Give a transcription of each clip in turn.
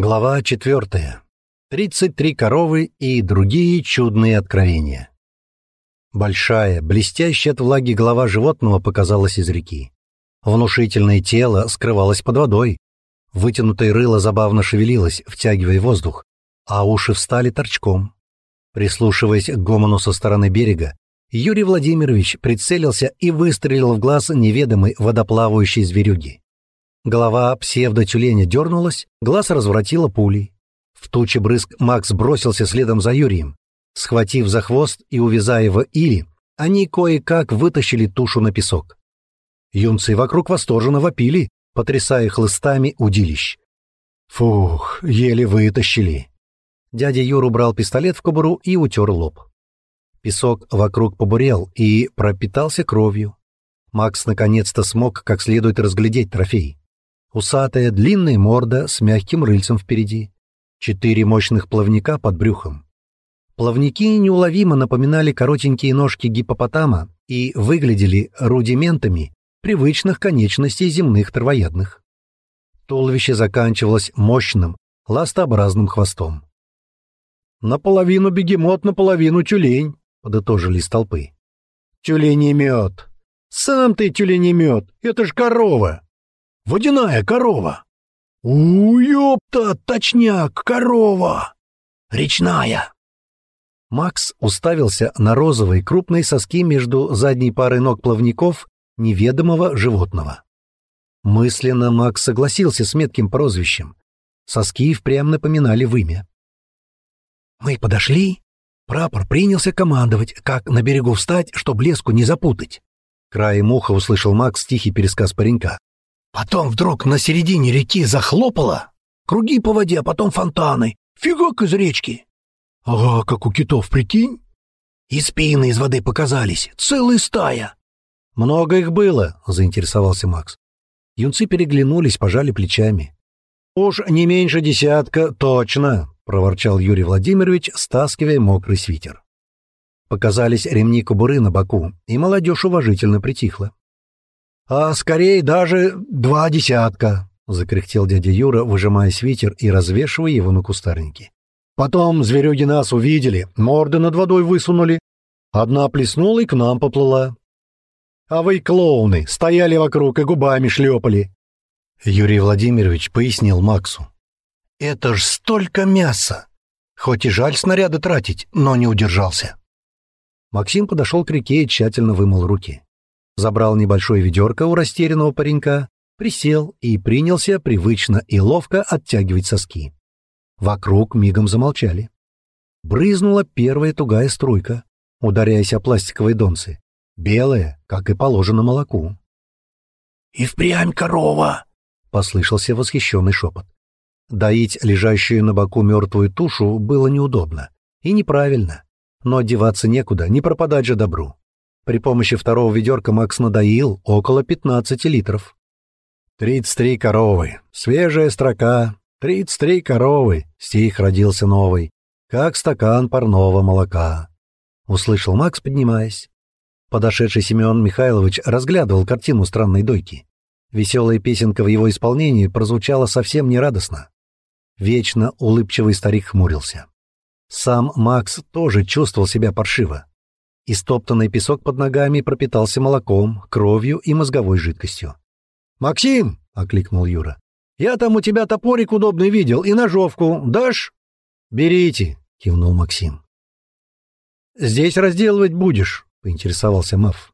Глава 4. 33 коровы и другие чудные откровения. Большая, блестящая от влаги голова животного показалась из реки. Внушительное тело скрывалось под водой. Вытянутое рыло забавно шевелилось, втягивая воздух, а уши встали торчком. Прислушиваясь к гомону со стороны берега, Юрий Владимирович прицелился и выстрелил в глаз неведомой водоплавающей зверюги. Голова псевдотюленя дернулась, глаз разворотила пулей. В туче брызг Макс бросился следом за Юрием. Схватив за хвост и увязая в Ири, они кое-как вытащили тушу на песок. Юнцы вокруг восторженно вопили, потрясая хлыстами удилищ. «Фух, еле вытащили!» Дядя Юр убрал пистолет в кобуру и утер лоб. Песок вокруг побурел и пропитался кровью. Макс наконец-то смог как следует разглядеть трофей. Усатая, длинная морда с мягким рыльцем впереди. Четыре мощных плавника под брюхом. Плавники неуловимо напоминали коротенькие ножки гипопотама и выглядели рудиментами привычных конечностей земных травоядных. Туловище заканчивалось мощным, ластообразным хвостом. «Наполовину бегемот, наполовину тюлень», — подытожили из толпы. «Тюленемет! Сам ты тюленемет! Это ж корова!» водяная корова. У, точняк, корова! Речная!» Макс уставился на розовые крупные соски между задней парой ног плавников неведомого животного. Мысленно Макс согласился с метким прозвищем. Соски впрямь напоминали вымя. «Мы подошли?» Прапор принялся командовать, как на берегу встать, чтоб леску не запутать. Краем уха услышал Макс тихий пересказ паренька. Потом вдруг на середине реки захлопало, круги по воде, а потом фонтаны. Фигок из речки. Ага, как у китов, прикинь? И спины из воды показались, целая стая. Много их было, заинтересовался Макс. Юнцы переглянулись, пожали плечами. Уж не меньше десятка, точно, проворчал Юрий Владимирович, стаскивая мокрый свитер. Показались ремни кобуры на боку, и молодежь уважительно притихла а скорее даже два десятка», — закряхтел дядя Юра, выжимая свитер и развешивая его на кустарнике. «Потом зверюги нас увидели, морды над водой высунули. Одна плеснула и к нам поплыла. А вы, клоуны, стояли вокруг и губами шлепали». Юрий Владимирович пояснил Максу. «Это ж столько мяса! Хоть и жаль снаряды тратить, но не удержался». Максим подошел к реке и тщательно вымыл руки забрал небольшое ведерко у растерянного паренька, присел и принялся привычно и ловко оттягивать соски. Вокруг мигом замолчали. Брызнула первая тугая струйка, ударяясь о пластиковые донцы, белая, как и положено молоку. «И впрямь корова!» — послышался восхищенный шепот. Доить лежащую на боку мертвую тушу было неудобно и неправильно, но одеваться некуда, не пропадать же добру. При помощи второго ведерка Макс надоил около 15 литров. 33 коровы. Свежая строка. 33 коровы. Стих родился новый. Как стакан парного молока. Услышал Макс, поднимаясь. Подошедший Семен Михайлович разглядывал картину странной дойки. Веселая песенка в его исполнении прозвучала совсем нерадостно. Вечно улыбчивый старик хмурился. Сам Макс тоже чувствовал себя паршиво. И Истоптанный песок под ногами пропитался молоком, кровью и мозговой жидкостью. «Максим!» — окликнул Юра. «Я там у тебя топорик удобный видел и ножовку. Дашь?» «Берите!» — кивнул Максим. «Здесь разделывать будешь?» — поинтересовался Мав.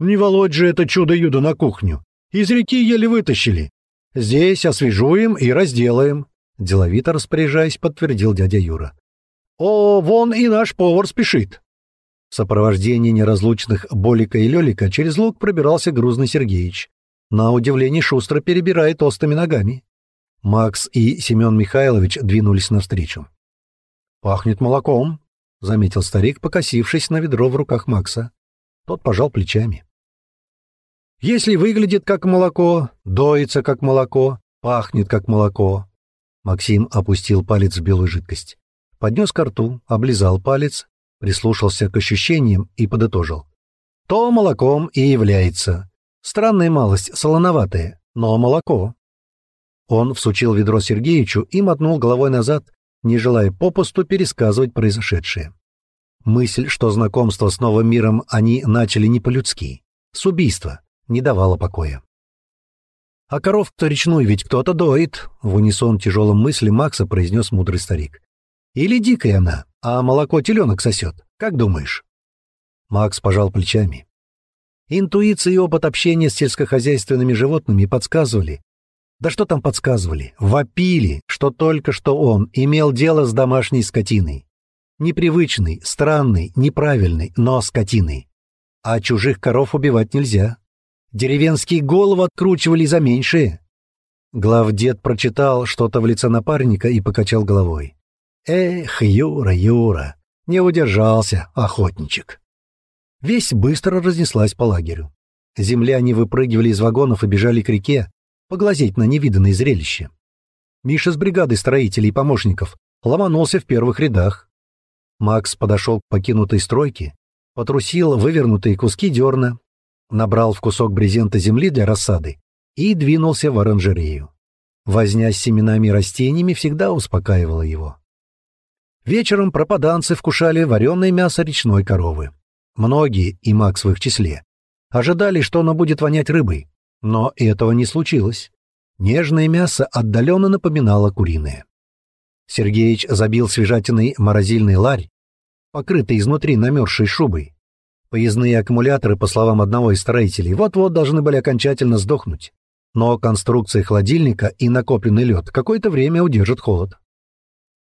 «Не волочь же это чудо-юдо на кухню. Из реки еле вытащили. Здесь освежуем и разделаем», — деловито распоряжаясь, подтвердил дядя Юра. «О, вон и наш повар спешит!» В сопровождении неразлучных Болика и Лёлика через лог пробирался грузный Сергеич. На удивление шустро перебирает толстыми ногами. Макс и Семён Михайлович двинулись навстречу. «Пахнет молоком», — заметил старик, покосившись на ведро в руках Макса. Тот пожал плечами. «Если выглядит как молоко, доится как молоко, пахнет как молоко». Максим опустил палец в белую жидкость. Поднес ко рту, облизал палец, прислушался к ощущениям и подытожил. То молоком и является. Странная малость, солоноватая, но молоко. Он всучил ведро Сергеевичу и мотнул головой назад, не желая попусту пересказывать произошедшее. Мысль, что знакомство с новым миром они начали не по-людски, с убийства, не давала покоя. «А коров-то речную ведь кто-то доит», — в унисон тяжелым мысли Макса произнес мудрый старик. Или дикая она, а молоко теленок сосет. Как думаешь?» Макс пожал плечами. Интуиция и опыт общения с сельскохозяйственными животными подсказывали. Да что там подсказывали? Вопили, что только что он имел дело с домашней скотиной. Непривычной, странной, неправильной, но скотиной. А чужих коров убивать нельзя. Деревенские головы откручивали за меньшие. Главдед прочитал что-то в лице напарника и покачал головой. Эх, Юра, Юра, не удержался охотничек. Весь быстро разнеслась по лагерю. Земляне выпрыгивали из вагонов и бежали к реке, поглазеть на невиданное зрелище. Миша с бригадой строителей и помощников ломанулся в первых рядах. Макс подошел к покинутой стройке, потрусил вывернутые куски дерна, набрал в кусок брезента земли для рассады и двинулся в оранжерею. Возня с семенами и растениями всегда успокаивала его. Вечером пропаданцы вкушали вареное мясо речной коровы. Многие, и Макс в их числе, ожидали, что оно будет вонять рыбой. Но этого не случилось. Нежное мясо отдаленно напоминало куриное. Сергеич забил свежатиной морозильный ларь, покрытый изнутри намерзшей шубой. Поездные аккумуляторы, по словам одного из строителей, вот-вот должны были окончательно сдохнуть. Но конструкция холодильника и накопленный лед какое-то время удержат холод.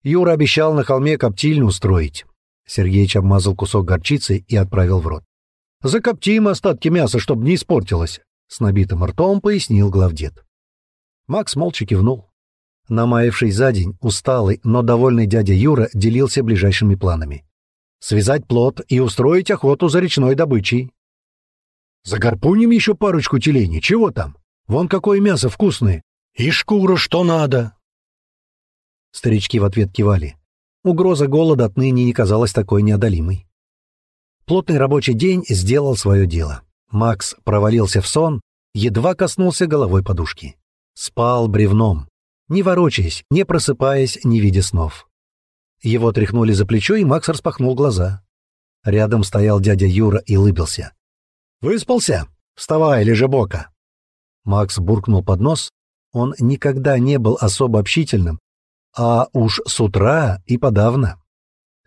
Юра обещал на холме коптильню устроить. Сергеич обмазал кусок горчицы и отправил в рот. «Закоптим остатки мяса, чтобы не испортилось», — с набитым ртом пояснил главдед. Макс молча кивнул. Намаявший за день, усталый, но довольный дядя Юра делился ближайшими планами. «Связать плод и устроить охоту за речной добычей». «Загорпуним еще парочку теленей, чего там? Вон какое мясо вкусное! И шкура что надо!» Старички в ответ кивали. Угроза голода отныне не казалась такой неодолимой. Плотный рабочий день сделал свое дело. Макс провалился в сон, едва коснулся головой подушки. Спал бревном, не ворочаясь, не просыпаясь, не видя снов. Его тряхнули за плечо, и Макс распахнул глаза. Рядом стоял дядя Юра и улыбился. «Выспался? Вставай, лежебока!» Макс буркнул под нос. Он никогда не был особо общительным, а уж с утра и подавно.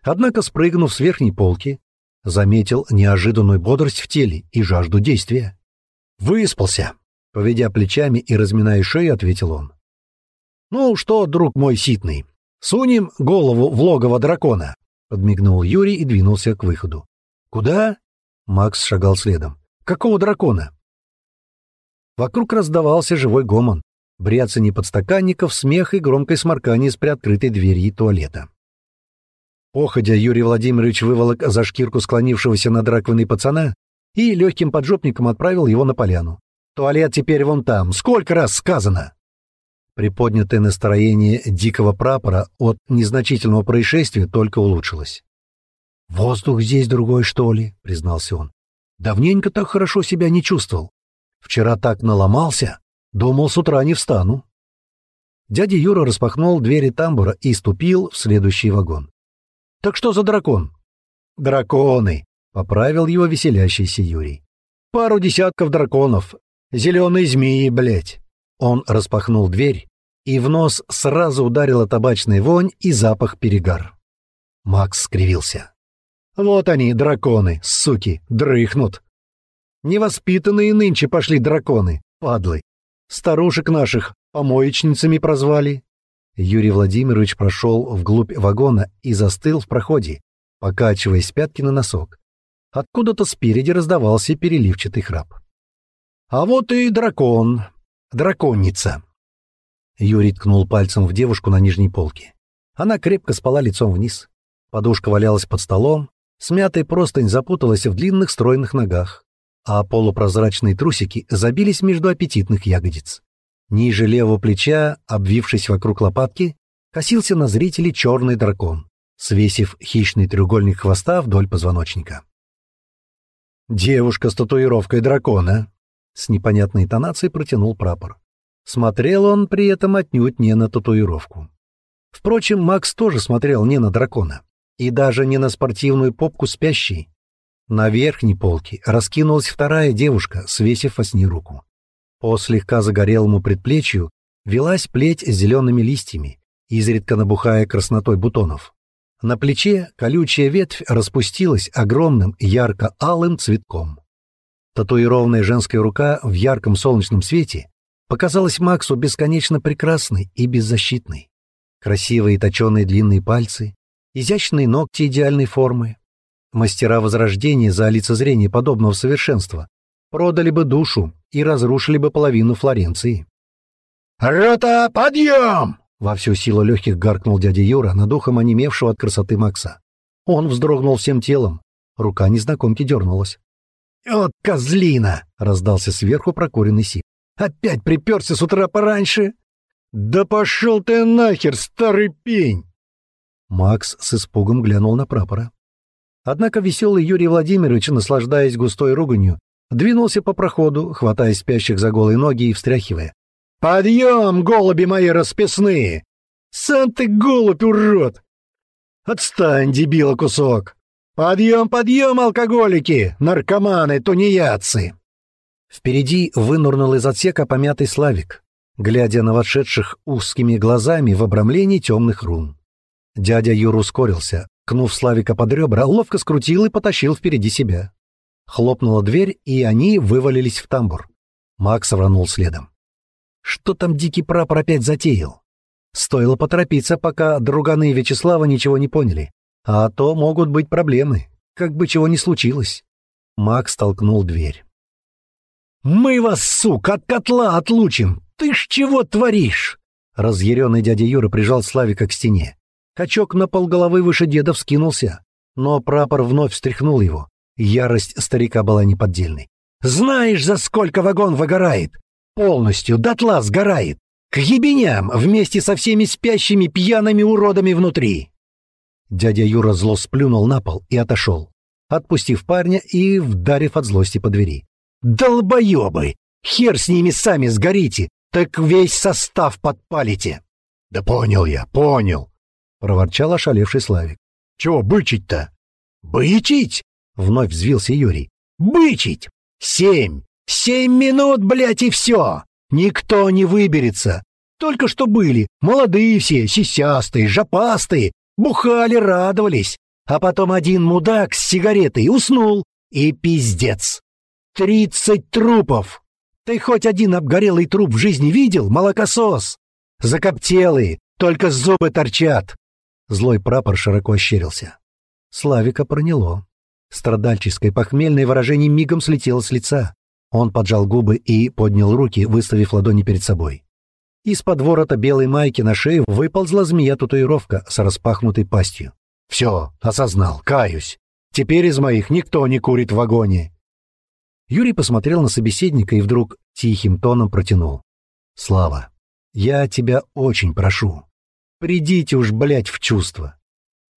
Однако, спрыгнув с верхней полки, заметил неожиданную бодрость в теле и жажду действия. «Выспался!» — поведя плечами и разминая шею, ответил он. «Ну что, друг мой ситный, сунем голову в логово дракона!» — подмигнул Юрий и двинулся к выходу. «Куда?» — Макс шагал следом. «Какого дракона?» Вокруг раздавался живой гомон бряцание подстаканников, смех и громкое сморкание из приоткрытой двери туалета. Походя, Юрий Владимирович выволок за шкирку склонившегося над раковиной пацана и легким поджопником отправил его на поляну. «Туалет теперь вон там! Сколько раз сказано!» Приподнятое настроение дикого прапора от незначительного происшествия только улучшилось. «Воздух здесь другой, что ли?» — признался он. «Давненько так хорошо себя не чувствовал. Вчера так наломался!» Думал, с утра не встану. Дядя Юра распахнул двери тамбура и ступил в следующий вагон. «Так что за дракон?» «Драконы!» — поправил его веселящийся Юрий. «Пару десятков драконов. Зеленые змеи, блядь!» Он распахнул дверь, и в нос сразу ударила табачная вонь и запах перегар. Макс скривился. «Вот они, драконы, суки, дрыхнут!» «Невоспитанные нынче пошли драконы, падлы!» Старушек наших помоечницами прозвали. Юрий Владимирович прошел вглубь вагона и застыл в проходе, покачиваясь пятки на носок. Откуда-то спереди раздавался переливчатый храп. «А вот и дракон. Драконница». Юрий ткнул пальцем в девушку на нижней полке. Она крепко спала лицом вниз. Подушка валялась под столом, смятая простынь запуталась в длинных стройных ногах а полупрозрачные трусики забились между аппетитных ягодиц. Ниже левого плеча, обвившись вокруг лопатки, косился на зрителей черный дракон, свесив хищный треугольник хвоста вдоль позвоночника. «Девушка с татуировкой дракона!» — с непонятной тонацией протянул прапор. Смотрел он при этом отнюдь не на татуировку. Впрочем, Макс тоже смотрел не на дракона. И даже не на спортивную попку спящей, на верхней полке раскинулась вторая девушка, свесив во сне руку. По слегка загорелому предплечью велась плеть с зелеными листьями, изредка набухая краснотой бутонов. На плече колючая ветвь распустилась огромным ярко-алым цветком. Татуированная женская рука в ярком солнечном свете показалась Максу бесконечно прекрасной и беззащитной. Красивые точеные длинные пальцы, изящные ногти идеальной формы, Мастера Возрождения за олицезрение подобного совершенства продали бы душу и разрушили бы половину Флоренции. «Рота, подъем!» — во всю силу легких гаркнул дядя Юра над ухом онемевшего от красоты Макса. Он вздрогнул всем телом. Рука незнакомки дернулась. «От козлина!» — раздался сверху прокуренный сип. «Опять приперся с утра пораньше!» «Да пошел ты нахер, старый пень!» Макс с испугом глянул на прапора. Однако веселый Юрий Владимирович, наслаждаясь густой руганью, двинулся по проходу, хватая спящих за голые ноги и встряхивая. «Подъем, голуби мои расписные! Сам ты голубь, урод! Отстань, дебила кусок! Подъем, подъем, алкоголики, наркоманы, тунеядцы!» Впереди вынурнул из отсека помятый Славик, глядя на вошедших узкими глазами в обрамлении темных рун. Дядя Юр ускорился, Кнув Славика под ребра, ловко скрутил и потащил впереди себя. Хлопнула дверь, и они вывалились в тамбур. Макс рванул следом. Что там дикий прапор опять затеял? Стоило поторопиться, пока друганы Вячеслава ничего не поняли. А то могут быть проблемы, как бы чего ни случилось. Макс толкнул дверь. «Мы вас, сука от котла отлучим! Ты ж чего творишь?» Разъяренный дядя Юра прижал Славика к стене. Качок на полголовы выше деда вскинулся, но прапор вновь встряхнул его. Ярость старика была неподдельной. «Знаешь, за сколько вагон выгорает? Полностью, дотла сгорает. К ебеням вместе со всеми спящими пьяными уродами внутри!» Дядя Юра зло сплюнул на пол и отошел, отпустив парня и вдарив от злости по двери. «Долбоебы! Хер с ними сами сгорите! Так весь состав подпалите!» «Да понял я, понял!» проворчал ошалевший Славик. «Чего бычить-то?» «Бычить?» — вновь взвился Юрий. «Бычить! Семь! Семь минут, блядь, и все! Никто не выберется! Только что были, молодые все, сисястые, жопастые, бухали, радовались, а потом один мудак с сигаретой уснул, и пиздец! Тридцать трупов! Ты хоть один обгорелый труп в жизни видел, молокосос? Закоптелые, только зубы торчат, Злой прапор широко ощерился. Славика проняло. Страдальческое похмельное выражение мигом слетело с лица. Он поджал губы и поднял руки, выставив ладони перед собой. Из-под ворота белой майки на шею выползла змея-татуировка с распахнутой пастью. «Все, осознал, каюсь. Теперь из моих никто не курит в вагоне». Юрий посмотрел на собеседника и вдруг тихим тоном протянул. «Слава, я тебя очень прошу, Придите уж, блядь, в чувство.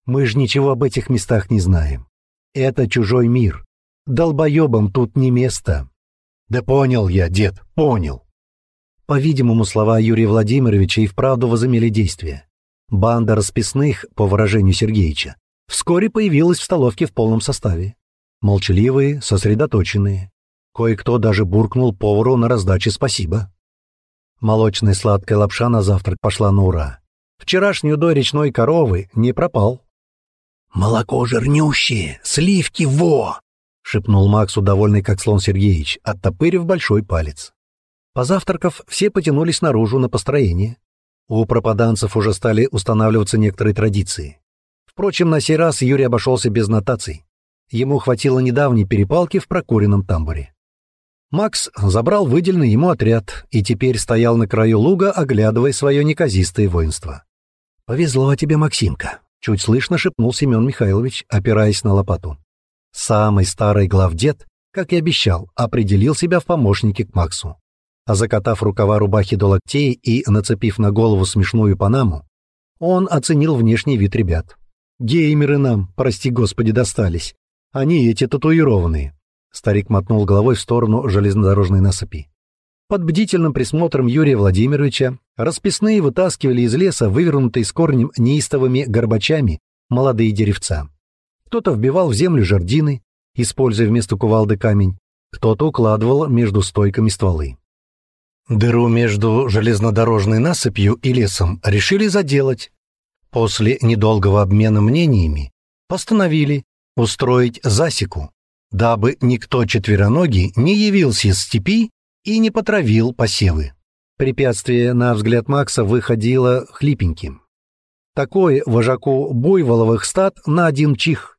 Мы ж ничего об этих местах не знаем. Это чужой мир. Долбоебам тут не место. Да понял я, дед, понял. По-видимому, слова Юрия Владимировича и вправду возымели действие. Банда расписных, по выражению Сергеича, вскоре появилась в столовке в полном составе. Молчаливые, сосредоточенные. Кое-кто даже буркнул повару на раздаче спасибо. Молочная сладкая лапша на завтрак пошла на ура. Вчерашний до речной коровы не пропал. «Молоко жирнющее, сливки во!» — шепнул Максу, довольный как слон Сергеевич, оттопырив большой палец. Позавтракав, все потянулись наружу на построение. У пропаданцев уже стали устанавливаться некоторые традиции. Впрочем, на сей раз Юрий обошелся без нотаций. Ему хватило недавней перепалки в прокуренном тамбуре. Макс забрал выделенный ему отряд и теперь стоял на краю луга, оглядывая свое неказистое воинство. «Повезло тебе, Максимка», — чуть слышно шепнул Семен Михайлович, опираясь на лопату. Самый старый главдед, как и обещал, определил себя в помощнике к Максу. А закатав рукава рубахи до локтей и нацепив на голову смешную панаму, он оценил внешний вид ребят. «Геймеры нам, прости господи, достались. Они эти татуированные. Старик мотнул головой в сторону железнодорожной насыпи. Под бдительным присмотром Юрия Владимировича расписные вытаскивали из леса вывернутые с корнем неистовыми горбачами молодые деревца. Кто-то вбивал в землю жердины, используя вместо кувалды камень, кто-то укладывал между стойками стволы. Дыру между железнодорожной насыпью и лесом решили заделать. После недолгого обмена мнениями постановили устроить засеку, дабы никто четвероногий не явился из степи и не потравил посевы. Препятствие, на взгляд Макса, выходило хлипеньким. Такое вожаку буйволовых стад на один чих.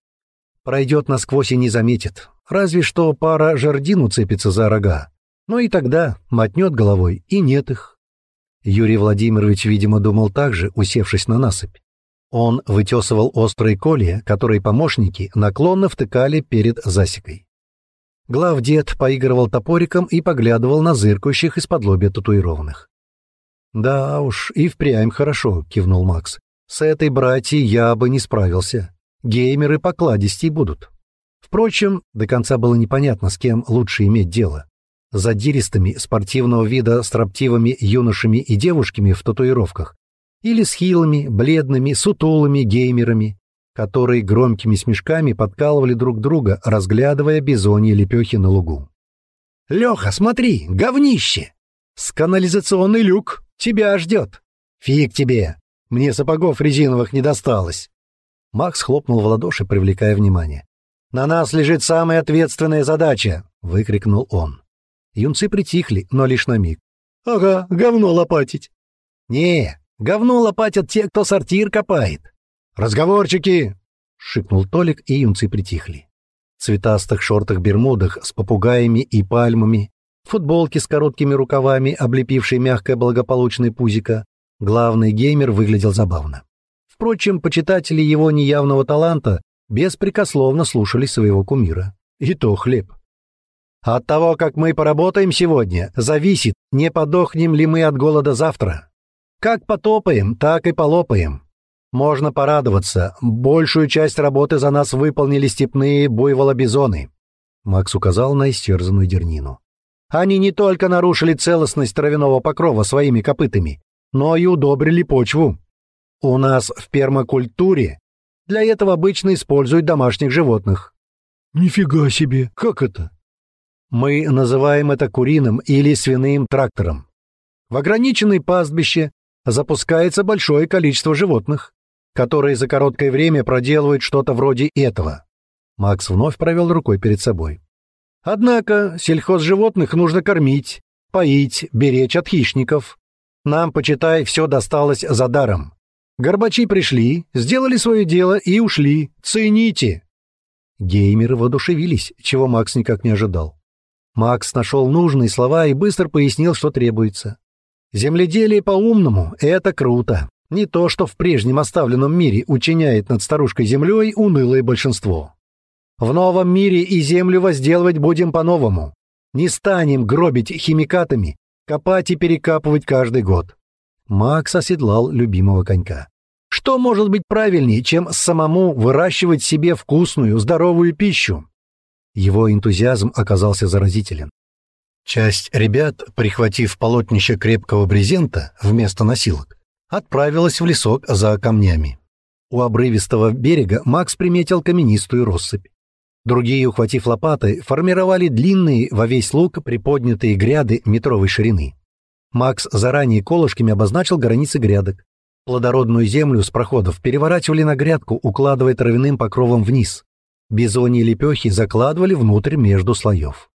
Пройдет насквозь и не заметит, разве что пара жердин уцепится за рога. Но и тогда мотнет головой, и нет их. Юрий Владимирович, видимо, думал так же, усевшись на насыпь. Он вытесывал острые колья, которые помощники наклонно втыкали перед засекой. Главдед поигрывал топориком и поглядывал на зыркающих из-под лобья татуированных. «Да уж, и впрямь хорошо», — кивнул Макс. «С этой братьей я бы не справился. Геймеры покладистей будут». Впрочем, до конца было непонятно, с кем лучше иметь дело. Задиристыми, спортивного вида, строптивыми юношами и девушками в татуировках или с хилыми, бледными, сутулыми геймерами, которые громкими смешками подкалывали друг друга, разглядывая бизони лепехи на лугу. «Леха, смотри, говнище! С канализационный люк тебя ждет! Фиг тебе! Мне сапогов резиновых не досталось!» Макс хлопнул в ладоши, привлекая внимание. «На нас лежит самая ответственная задача!» — выкрикнул он. Юнцы притихли, но лишь на миг. «Ага, говно лопатить!» «Не, Говно лопатят те, кто сортир копает. Разговорчики! шикнул Толик, и юнцы притихли. В цветастых шортах-бермудах с попугаями и пальмами, футболке с короткими рукавами, облепившей мягкое благополучное пузико, главный геймер выглядел забавно. Впрочем, почитатели его неявного таланта беспрекословно слушали своего кумира. И то хлеб. От того, как мы поработаем сегодня, зависит, не подохнем ли мы от голода завтра. Как потопаем, так и полопаем. Можно порадоваться, большую часть работы за нас выполнили степные буйволобизоны. Макс указал на истерзанную дернину. Они не только нарушили целостность травяного покрова своими копытами, но и удобрили почву. У нас в пермакультуре для этого обычно используют домашних животных. Нифига себе, как это? Мы называем это куриным или свиным трактором. В ограниченной пастбище запускается большое количество животных, которые за короткое время проделывают что-то вроде этого. Макс вновь провел рукой перед собой. Однако сельхозживотных нужно кормить, поить, беречь от хищников. Нам, почитай, все досталось за даром. Горбачи пришли, сделали свое дело и ушли. Цените!» Геймеры воодушевились, чего Макс никак не ожидал. Макс нашел нужные слова и быстро пояснил, что требуется. Земледелие по-умному — это круто. Не то, что в прежнем оставленном мире учиняет над старушкой землей унылое большинство. В новом мире и землю возделывать будем по-новому. Не станем гробить химикатами, копать и перекапывать каждый год. Макс оседлал любимого конька. Что может быть правильнее, чем самому выращивать себе вкусную, здоровую пищу? Его энтузиазм оказался заразителен. Часть ребят, прихватив полотнище крепкого брезента вместо носилок, отправилась в лесок за камнями. У обрывистого берега Макс приметил каменистую россыпь. Другие, ухватив лопаты, формировали длинные во весь лук приподнятые гряды метровой ширины. Макс заранее колышками обозначил границы грядок. Плодородную землю с проходов переворачивали на грядку, укладывая травяным покровом вниз. Бизони и лепехи закладывали внутрь между слоев.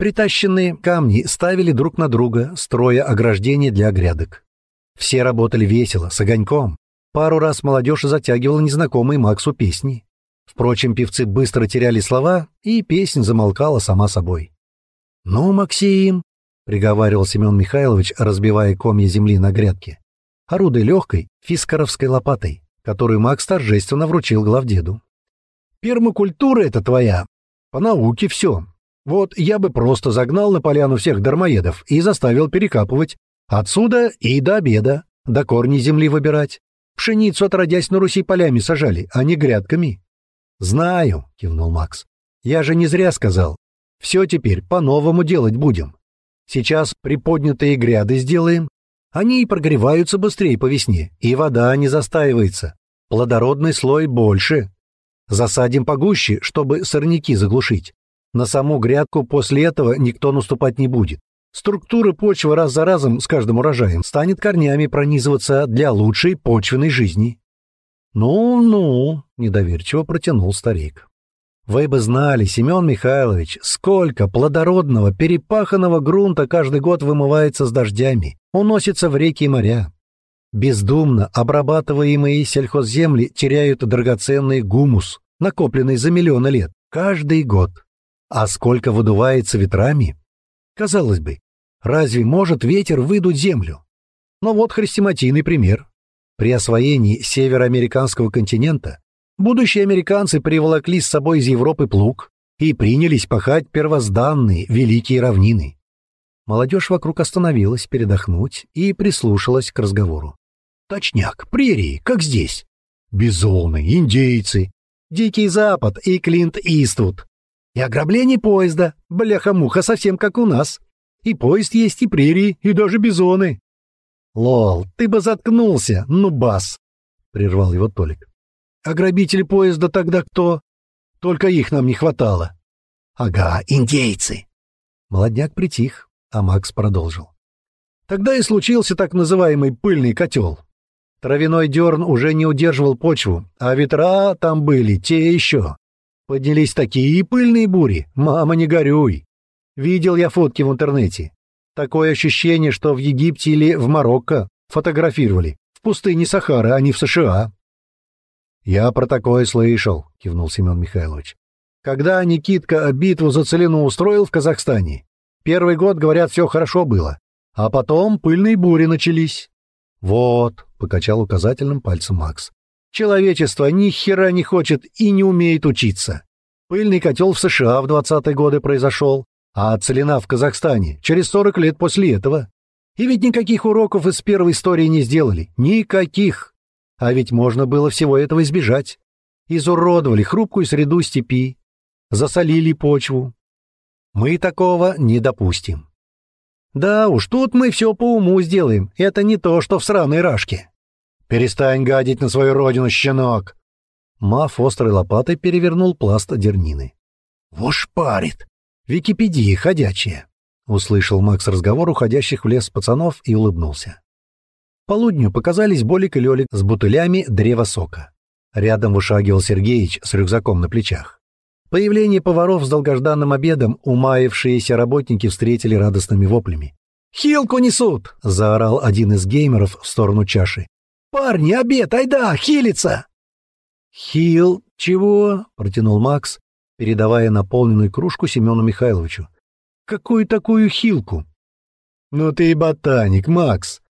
Притащенные камни ставили друг на друга, строя ограждение для грядок. Все работали весело, с огоньком. Пару раз молодежь затягивала незнакомые Максу песни. Впрочем, певцы быстро теряли слова, и песня замолкала сама собой. «Ну, Максим!» — приговаривал Семен Михайлович, разбивая комья земли на грядке. Орудой легкой, фискаровской лопатой, которую Макс торжественно вручил главдеду. «Пермакультура это твоя! По науке все!» Вот я бы просто загнал на поляну всех дармоедов и заставил перекапывать. Отсюда и до обеда, до корней земли выбирать. Пшеницу, отродясь на Руси, полями сажали, а не грядками. «Знаю», — кивнул Макс. «Я же не зря сказал. Все теперь по-новому делать будем. Сейчас приподнятые гряды сделаем. Они и прогреваются быстрее по весне, и вода не застаивается. Плодородный слой больше. Засадим погуще, чтобы сорняки заглушить. На саму грядку после этого никто наступать не будет. Структура почвы раз за разом с каждым урожаем станет корнями пронизываться для лучшей почвенной жизни. «Ну-ну», — недоверчиво протянул старик. «Вы бы знали, Семен Михайлович, сколько плодородного, перепаханного грунта каждый год вымывается с дождями, уносится в реки и моря. Бездумно обрабатываемые сельхозземли теряют драгоценный гумус, накопленный за миллионы лет, каждый год. А сколько выдувается ветрами? Казалось бы, разве может ветер выдуть землю? Но вот хрестоматийный пример. При освоении североамериканского континента будущие американцы приволокли с собой из Европы плуг и принялись пахать первозданные великие равнины. Молодежь вокруг остановилась передохнуть и прислушалась к разговору. «Точняк, прерии, как здесь. Бизоны, индейцы, Дикий Запад и Клинт Иствуд. И ограбление поезда. Бляха-муха, совсем как у нас. И поезд есть, и прерии, и даже бизоны. Лол, ты бы заткнулся, ну бас, прервал его Толик. А поезда тогда кто? Только их нам не хватало. Ага, индейцы. Молодняк притих, а Макс продолжил. Тогда и случился так называемый пыльный котел. Травяной дерн уже не удерживал почву, а ветра там были те еще. Поднялись такие пыльные бури, мама, не горюй. Видел я фотки в интернете. Такое ощущение, что в Египте или в Марокко фотографировали. В пустыне Сахара, а не в США. Я про такое слышал, кивнул Семен Михайлович. Когда Никитка битву за целину устроил в Казахстане, первый год, говорят, все хорошо было, а потом пыльные бури начались. Вот, покачал указательным пальцем Макс. Человечество ни хера не хочет и не умеет учиться. Пыльный котел в США в 20-е годы произошел, а целина в Казахстане через 40 лет после этого. И ведь никаких уроков из первой истории не сделали. Никаких. А ведь можно было всего этого избежать. Изуродовали хрупкую среду степи, засолили почву. Мы такого не допустим. Да уж, тут мы все по уму сделаем. Это не то, что в сраной рашке. «Перестань гадить на свою родину, щенок!» Маф острой лопатой перевернул пласт дернины. «Во парит. Википедии ходячая!» Услышал Макс разговор уходящих в лес пацанов и улыбнулся. Полудню показались Болик и Лёлик с бутылями древа сока. Рядом вышагивал Сергеич с рюкзаком на плечах. Появление поваров с долгожданным обедом умаившиеся работники встретили радостными воплями. «Хилку несут!» — заорал один из геймеров в сторону чаши. «Парни, обед, айда, хилиться!» «Хил? Чего?» — протянул Макс, передавая наполненную кружку Семену Михайловичу. «Какую такую хилку?» «Ну ты и ботаник, Макс!»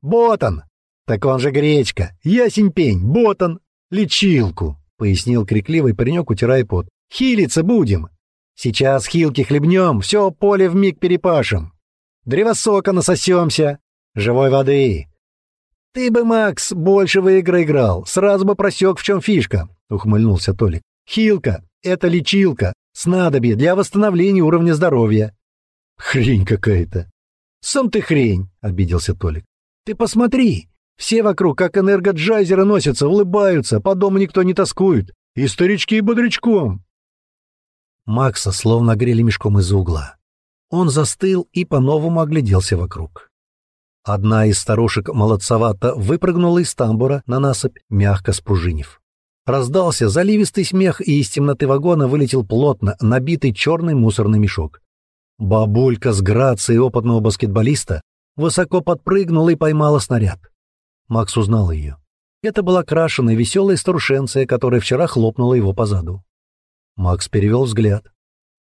«Ботан!» «Так он же гречка! Ясень пень! Ботан! Лечилку!» — пояснил крикливый паренек, утирая пот. «Хилиться будем! Сейчас хилки хлебнем, все поле в миг перепашем! Древосока насосемся! Живой воды! «Ты бы, Макс, больше в играл, сразу бы просек, в чем фишка», — ухмыльнулся Толик. «Хилка — это лечилка, снадобье для восстановления уровня здоровья». «Хрень какая-то». «Сам ты хрень», — обиделся Толик. «Ты посмотри, все вокруг как энергоджайзеры носятся, улыбаются, по дому никто не тоскует. И старички, и бодрячком». Макса словно грели мешком из угла. Он застыл и по-новому огляделся вокруг. Одна из старушек молодцевато выпрыгнула из тамбура на насыпь, мягко спружинив. Раздался заливистый смех, и из темноты вагона вылетел плотно набитый черный мусорный мешок. Бабулька с грацией опытного баскетболиста высоко подпрыгнула и поймала снаряд. Макс узнал ее. Это была крашеная веселая старушенция, которая вчера хлопнула его по заду. Макс перевел взгляд.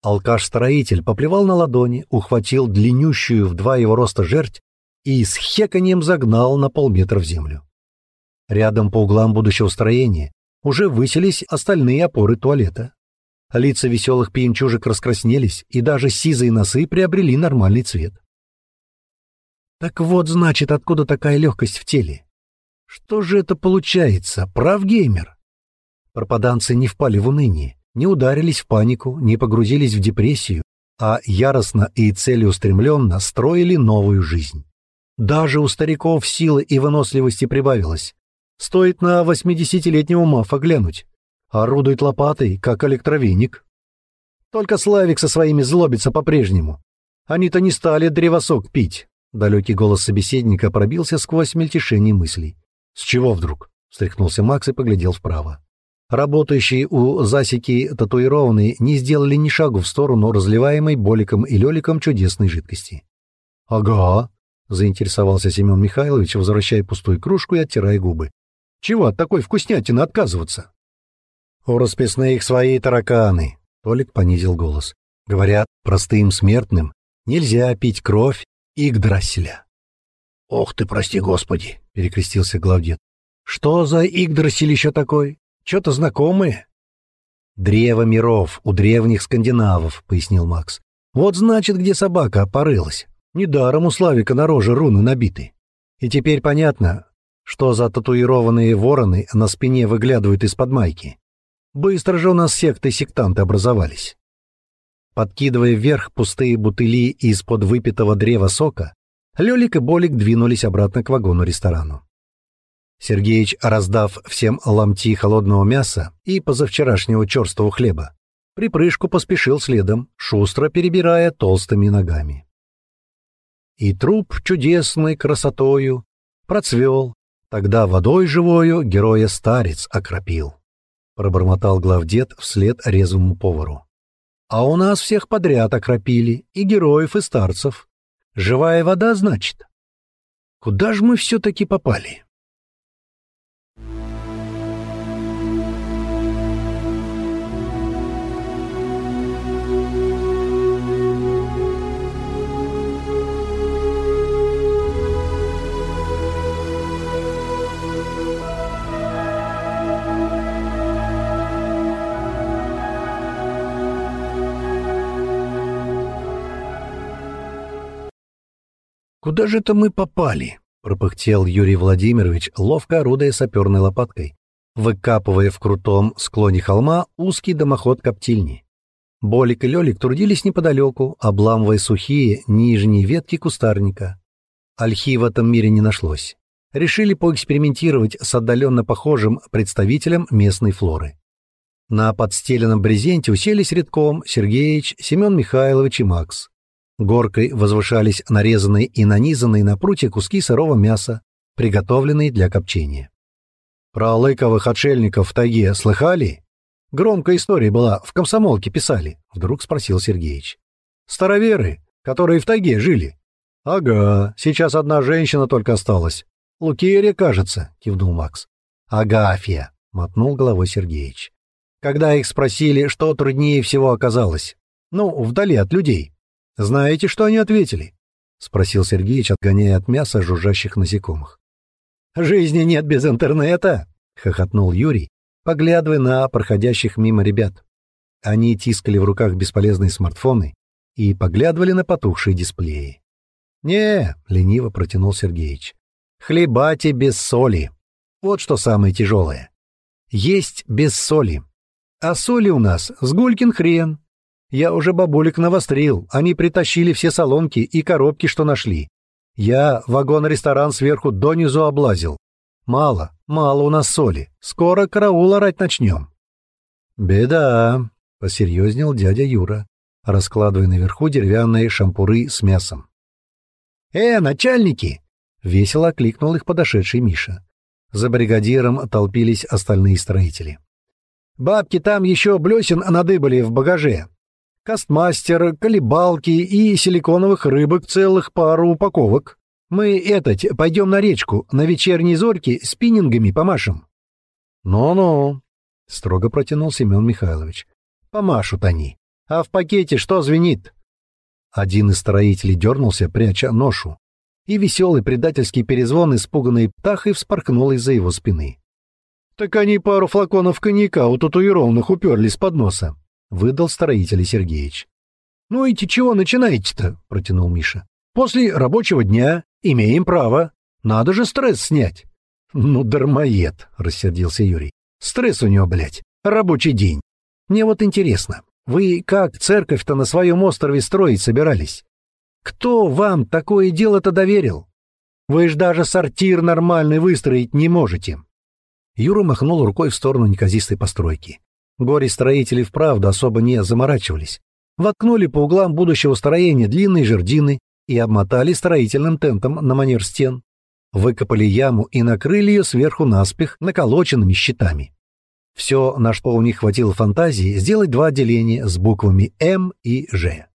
Алкаш-строитель поплевал на ладони, ухватил длиннющую в два его роста жерть и с хеканьем загнал на полметра в землю. Рядом по углам будущего строения уже высились остальные опоры туалета. Лица веселых пьянчужек раскраснелись, и даже сизые носы приобрели нормальный цвет. Так вот, значит, откуда такая легкость в теле? Что же это получается, прав геймер? Пропаданцы не впали в уныние, не ударились в панику, не погрузились в депрессию, а яростно и целеустремленно строили новую жизнь. Даже у стариков силы и выносливости прибавилось. Стоит на 80-летнего мафа глянуть. Орудует лопатой, как электровеник. Только Славик со своими злобится по-прежнему. Они-то не стали древосок пить. Далекий голос собеседника пробился сквозь мельтешение мыслей. «С чего вдруг?» — встряхнулся Макс и поглядел вправо. Работающие у засеки татуированные не сделали ни шагу в сторону разливаемой Боликом и Лёликом чудесной жидкости. «Ага», — заинтересовался Семен Михайлович, возвращая пустую кружку и оттирая губы. «Чего от такой вкуснятины отказываться?» «У расписных свои тараканы», — Толик понизил голос. «Говорят, простым смертным нельзя пить кровь Игдрасиля». «Ох ты, прости господи!» — перекрестился главдед. «Что за Игдрасиль еще такой? Че-то знакомое. «Древо миров у древних скандинавов», — пояснил Макс. «Вот значит, где собака порылась». Недаром у Славика на роже руны набиты. И теперь понятно, что за татуированные вороны на спине выглядывают из-под майки. Быстро же у нас секты-сектанты образовались. Подкидывая вверх пустые бутыли из-под выпитого древа сока, Лёлик и Болик двинулись обратно к вагону-ресторану. Сергеич, раздав всем ломти холодного мяса и позавчерашнего черстого хлеба, припрыжку поспешил следом, шустро перебирая толстыми ногами и труп чудесной красотою процвел, тогда водой живою героя старец окропил. Пробормотал главдед вслед резвому повару. А у нас всех подряд окропили, и героев, и старцев. Живая вода, значит? Куда же мы все-таки попали? куда же это мы попали?» — пропыхтел Юрий Владимирович, ловко орудуя саперной лопаткой, выкапывая в крутом склоне холма узкий дымоход коптильни. Болик и Лёлик трудились неподалеку, обламывая сухие нижние ветки кустарника. Ольхи в этом мире не нашлось. Решили поэкспериментировать с отдаленно похожим представителем местной флоры. На подстеленном брезенте уселись редком Сергеич, Семен Михайлович и Макс. Горкой возвышались нарезанные и нанизанные на прутья куски сырого мяса, приготовленные для копчения. Про лыковых отшельников в тайге слыхали? Громкая история была, в комсомолке писали, вдруг спросил Сергеич. Староверы, которые в тайге жили. Ага, сейчас одна женщина только осталась. Лукерия, кажется, кивнул Макс. Агафья, мотнул головой Сергеич. Когда их спросили, что труднее всего оказалось. Ну, вдали от людей. Знаете, что они ответили? спросил Сергеич, отгоняя от мяса жужжащих насекомых. Жизни нет без интернета, хохотнул Юрий, поглядывая на проходящих мимо ребят. Они тискали в руках бесполезные смартфоны и поглядывали на потухшие дисплеи. «Не», — лениво протянул Сергеич, — и без соли. Вот что самое тяжелое. Есть без соли. А соли у нас с гулькин хрен. Я уже бабулек навострил, они притащили все солонки и коробки, что нашли. Я вагон-ресторан сверху донизу облазил. Мало, мало у нас соли. Скоро караул орать начнем. Беда, посерьезнел дядя Юра, раскладывая наверху деревянные шампуры с мясом. Э, начальники! весело окликнул их подошедший Миша. За бригадиром толпились остальные строители. Бабки там еще блесен надыбали в багаже кастмастер, колебалки и силиконовых рыбок целых пару упаковок. Мы, этот, пойдем на речку, на вечерней зорьке спиннингами помашем». «Ну-ну», — строго протянул Семен Михайлович. «Помашут они. А в пакете что звенит?» Один из строителей дернулся, пряча ношу, и веселый предательский перезвон испуганной птахой вспоркнул из-за его спины. «Так они пару флаконов коньяка у татуированных уперлись под носа. — выдал строителя Сергеич. «Ну и чего начинаете-то?» — протянул Миша. «После рабочего дня имеем право. Надо же стресс снять». «Ну, дармоед!» — рассердился Юрий. «Стресс у него, блядь, рабочий день. Мне вот интересно, вы как церковь-то на своем острове строить собирались? Кто вам такое дело-то доверил? Вы ж даже сортир нормальный выстроить не можете». Юра махнул рукой в сторону неказистой постройки. Горе-строители вправду особо не заморачивались. Воткнули по углам будущего строения длинные жердины и обмотали строительным тентом на манер стен. Выкопали яму и накрыли ее сверху наспех наколоченными щитами. Все, на что у них хватило фантазии, сделать два отделения с буквами «М» и «Ж».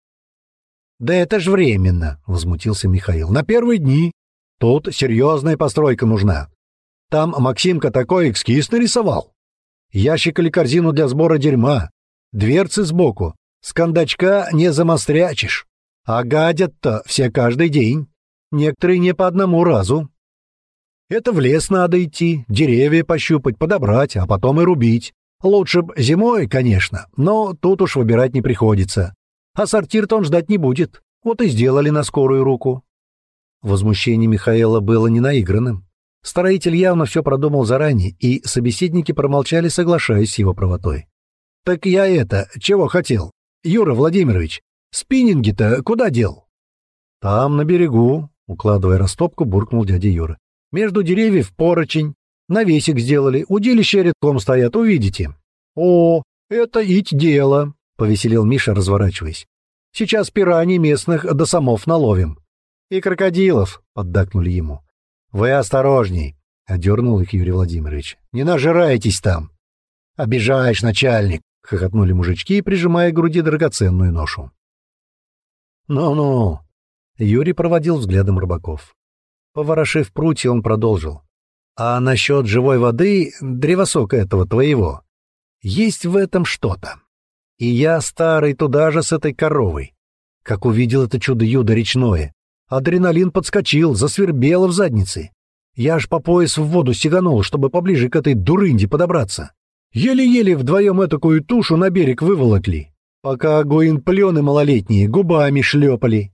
«Да это ж временно!» — возмутился Михаил. «На первые дни. Тут серьезная постройка нужна. Там Максимка такой эскиз нарисовал ящик или корзину для сбора дерьма, дверцы сбоку, скандачка не замострячишь. А гадят-то все каждый день, некоторые не по одному разу. Это в лес надо идти, деревья пощупать, подобрать, а потом и рубить. Лучше б зимой, конечно, но тут уж выбирать не приходится. А сортир-то он ждать не будет, вот и сделали на скорую руку. Возмущение Михаила было не наигранным. Строитель явно все продумал заранее, и собеседники промолчали, соглашаясь с его правотой. «Так я это, чего хотел? Юра Владимирович, спиннинги-то куда дел?» «Там, на берегу», — укладывая растопку, буркнул дядя Юра. «Между деревьев поручень, навесик сделали, удилища редком стоят, увидите». «О, это ить дело», — повеселил Миша, разворачиваясь. «Сейчас пираний местных до да самов наловим». «И крокодилов», — поддакнули ему. «Вы осторожней!» — одернул их Юрий Владимирович. «Не нажирайтесь там!» «Обижаешь, начальник!» — хохотнули мужички, прижимая к груди драгоценную ношу. «Ну-ну!» — Юрий проводил взглядом рыбаков. Поворошив прутья, он продолжил. «А насчет живой воды, древосока этого твоего, есть в этом что-то. И я, старый, туда же с этой коровой. Как увидел это чудо-юдо речное, Адреналин подскочил, засвербело в заднице. Я аж по пояс в воду стеганул, чтобы поближе к этой дурынде подобраться. Еле-еле вдвоем этакую тушу на берег выволокли, пока гоинплены малолетние губами шлепали.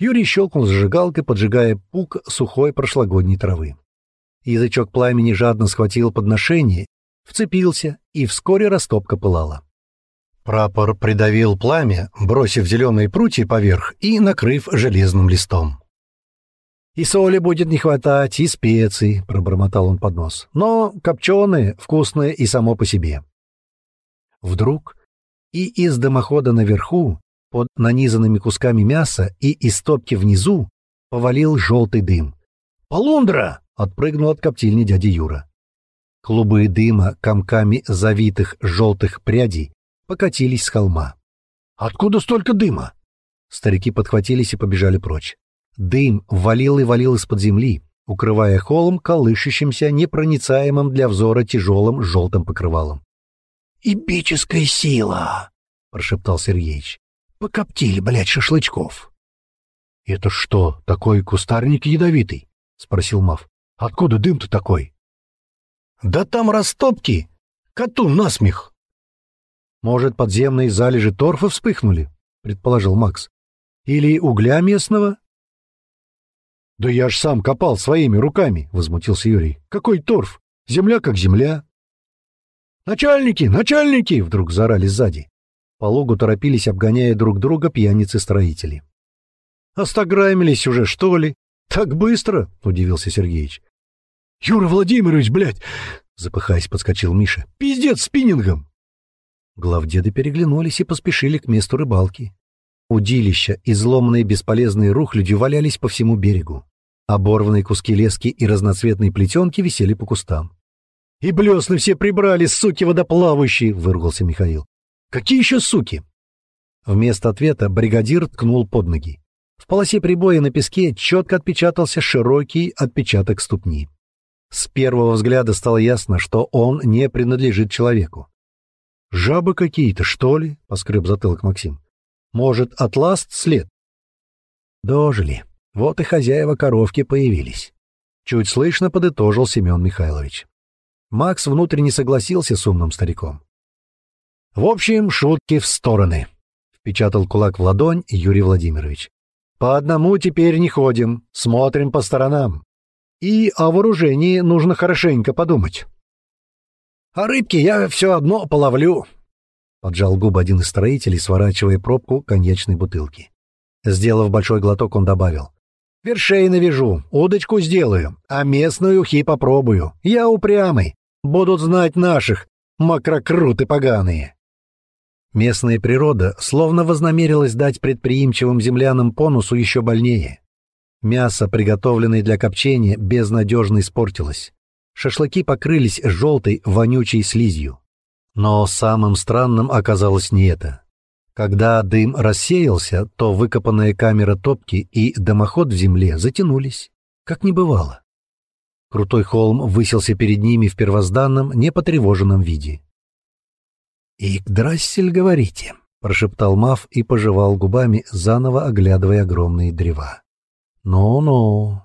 Юрий щелкнул зажигалкой, поджигая пук сухой прошлогодней травы. Язычок пламени жадно схватил подношение, вцепился, и вскоре растопка пылала. Прапор придавил пламя, бросив зеленые прутья поверх и накрыв железным листом. «И соли будет не хватать, и специй», — пробормотал он под нос. «Но копченые, вкусные и само по себе». Вдруг и из дымохода наверху, под нанизанными кусками мяса, и из топки внизу повалил желтый дым. «Полундра!» — отпрыгнул от коптильни дядя Юра. Клубы дыма, комками завитых желтых прядей, покатились с холма. «Откуда столько дыма?» Старики подхватились и побежали прочь. Дым валил и валил из-под земли, укрывая холм колышущимся, непроницаемым для взора тяжелым желтым покрывалом. «Ибическая сила!» — прошептал Сергеич. «Покоптили, блядь, шашлычков!» «Это что, такой кустарник ядовитый?» — спросил Мав. «Откуда дым-то такой?» «Да там растопки! Коту насмех!» «Может, подземные залежи торфа вспыхнули?» — предположил Макс. «Или угля местного?» «Да я ж сам копал своими руками!» — возмутился Юрий. «Какой торф? Земля как земля!» «Начальники! Начальники!» — вдруг заорали сзади. По логу торопились, обгоняя друг друга пьяницы-строители. «Остограмились уже, что ли? Так быстро!» — удивился Сергеич. «Юра Владимирович, блядь!» — запыхаясь, подскочил Миша. «Пиздец спиннингом!» Главдеды переглянулись и поспешили к месту рыбалки. Удилища, изломанные бесполезные рухляди валялись по всему берегу. Оборванные куски лески и разноцветные плетенки висели по кустам. «И блесны все прибрали, суки водоплавающие!» — выругался Михаил. «Какие еще суки?» Вместо ответа бригадир ткнул под ноги. В полосе прибоя на песке четко отпечатался широкий отпечаток ступни. С первого взгляда стало ясно, что он не принадлежит человеку. «Жабы какие-то, что ли?» — поскреб затылок Максим. «Может, атласт след?» «Дожили. Вот и хозяева коровки появились», — чуть слышно подытожил Семен Михайлович. Макс внутренне согласился с умным стариком. «В общем, шутки в стороны», — впечатал кулак в ладонь Юрий Владимирович. «По одному теперь не ходим, смотрим по сторонам. И о вооружении нужно хорошенько подумать». А рыбки я все одно половлю!» Поджал губы один из строителей, сворачивая пробку коньячной бутылки. Сделав большой глоток, он добавил. «Вершей навяжу, удочку сделаю, а местную ухи попробую. Я упрямый. Будут знать наших, макрокруты поганые!» Местная природа словно вознамерилась дать предприимчивым землянам понусу еще больнее. Мясо, приготовленное для копчения, безнадежно испортилось. Шашлыки покрылись желтой, вонючей слизью. Но самым странным оказалось не это. Когда дым рассеялся, то выкопанная камера топки и дымоход в земле затянулись, как не бывало. Крутой холм высился перед ними в первозданном, непотревоженном виде. «Игдрассель, говорите», — прошептал Мав и пожевал губами, заново оглядывая огромные древа. «Ну-ну,